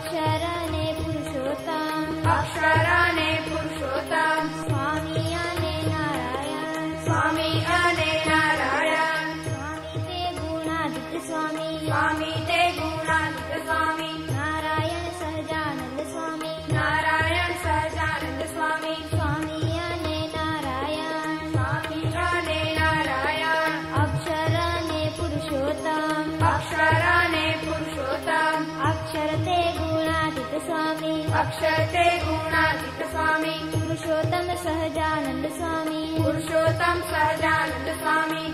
अक्षराने पुरुषोत्तम अक्षराने पुरुषोत्तम स्वामी अने नारायण स्वामी अने नारायण स्वामी ते गुणाधिक स्वामी स्वामी ते गुणाधिक स्वामी नारायण सहजानंद स्वामी नारायण सहजानंद स्वामी स्वामी अने नारायण स्वामी अने नारायण अक्षराने पुरुषोत्तम अक्षराने पुरुषोत्तम अक्षर ते स्वामी पक्षते स्वामी पुरुषोत्तम स्वामी पुरुषोत्तम स्वामी,